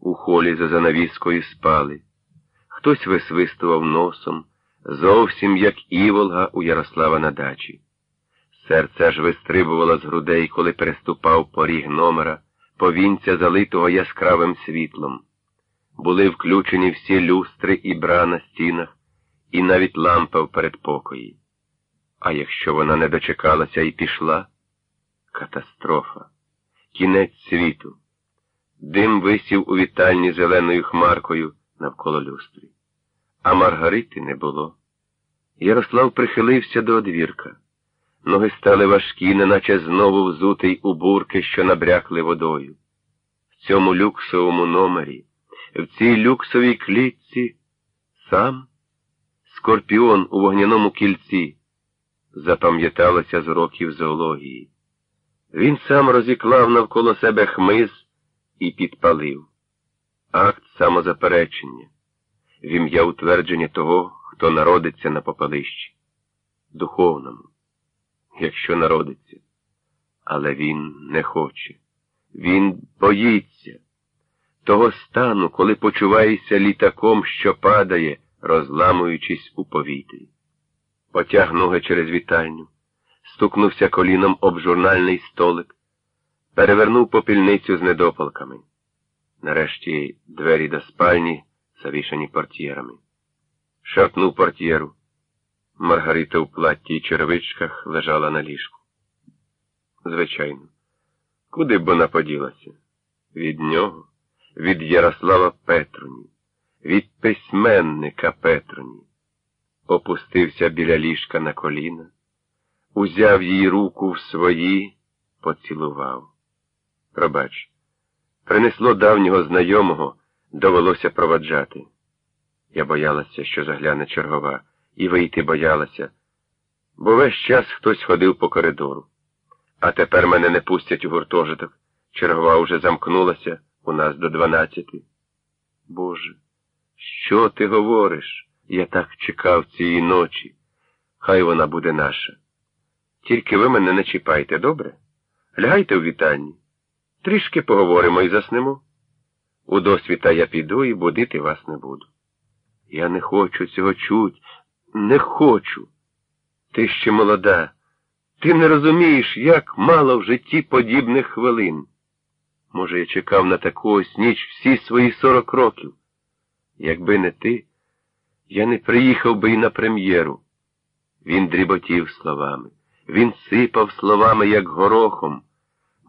у холі за занавіскою спали. Хтось висвистував носом, зовсім як іволга у Ярослава на дачі. Серце аж вистрибувало з грудей, коли переступав поріг номера, повінця залитого яскравим світлом. Були включені всі люстри і бра на стінах, і навіть лампа в передпокої. А якщо вона не дочекалася і пішла? Катастрофа, кінець світу. Дим висів у вітальні зеленою хмаркою навколо люстри. А Маргарити не було. Ярослав прихилився до одвірка. Ноги стали важкі, неначе знову взутий у бурки, що набрякли водою. В цьому люксовому номері, в цій люксовій клітці, сам скорпіон у вогняному кільці, запам'яталося з років зоології. Він сам розіклав навколо себе хмиз і підпалив. Акт самозаперечення, в ім'я утвердження того, хто народиться на попалищі, духовному, якщо народиться. Але він не хоче, він боїться. Того стану, коли почуваєшся літаком, що падає, розламуючись у повітрі. Потяг ноги через вітальню, стукнувся коліном об журнальний столик, перевернув попільницю з недопалками. Нарешті двері до спальні завішані портьєрами. Шарпнув портьєру. Маргарита у платті й черевичках лежала на ліжку. Звичайно, куди б вона поділася? Від нього, від Ярослава Петруні, від письменника Петруні. Опустився біля ліжка на коліна, узяв її руку в свої, поцілував. Пробач, принесло давнього знайомого, довелося проваджати. Я боялася, що загляне чергова, і вийти боялася, бо весь час хтось ходив по коридору. А тепер мене не пустять у гуртожиток. Чергова уже замкнулася у нас до дванадцяти. Боже, що ти говориш? Я так чекав цієї ночі. Хай вона буде наша. Тільки ви мене не чіпайте, добре? Лягайте у вітальні. Трішки поговоримо і заснемо. У досвіта я піду і будити вас не буду. Я не хочу цього чуть, не хочу. Ти ще молода. Ти не розумієш, як мало в житті подібних хвилин. Може, я чекав на таку ось ніч всі свої сорок років. Якби не ти, я не приїхав би і на прем'єру. Він дріботів словами, він сипав словами, як горохом,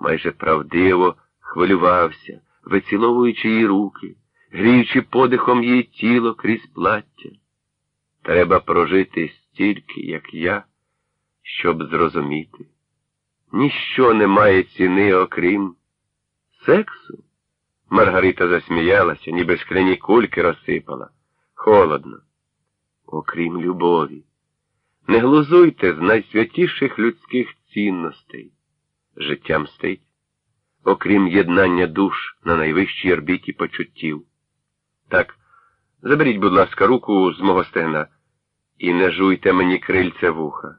майже правдиво хвилювався, виціловуючи її руки, гріючи подихом її тіло крізь плаття. Треба прожити стільки, як я щоб зрозуміти. Ніщо не має ціни, окрім сексу. Маргарита засміялася, ніби скляні кульки розсипала. Холодно. Окрім любові. Не глузуйте з найсвятіших людських цінностей. Життя мстить, окрім єднання душ на найвищій орбіті почуттів. Так, заберіть, будь ласка, руку з мого стегна і не жуйте мені крильце вуха.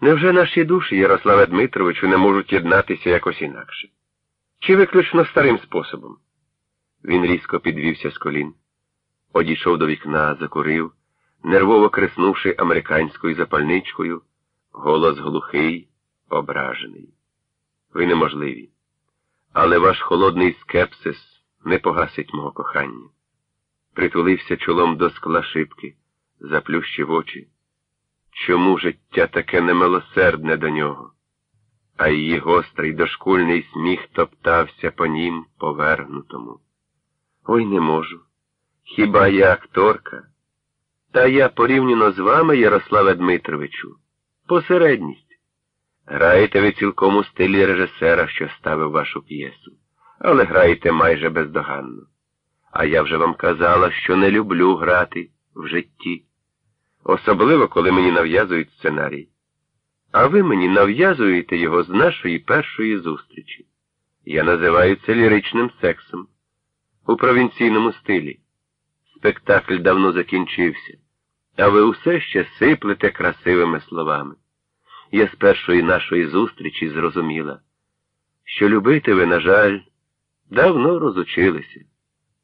Невже наші душі, Ярославе Дмитровичу, не можуть єднатися якось інакше? Чи виключно старим способом? Він різко підвівся з колін, одійшов до вікна, закурив, нервово креснувши американською запальничкою, голос глухий, ображений. Ви неможливі. Але ваш холодний скепсис не погасить мого кохання. Притулився чолом до скла шибки, заплющив очі. Чому життя таке немилосердне до нього? А її гострий дошкульний сміх топтався по нім повергнутому. Ой не можу. Хіба я акторка? Та я порівняно з вами, Ярославе Дмитровичу, посередність. Граєте ви цілком у стилі режисера, що ставив вашу п'єсу, але граєте майже бездоганно. А я вже вам казала, що не люблю грати в житті особливо, коли мені нав'язують сценарій. А ви мені нав'язуєте його з нашої першої зустрічі. Я називаю це ліричним сексом у провінційному стилі. Спектакль давно закінчився, а ви усе ще сиплете красивими словами. Я з першої нашої зустрічі зрозуміла, що любити ви, на жаль, давно розучилися.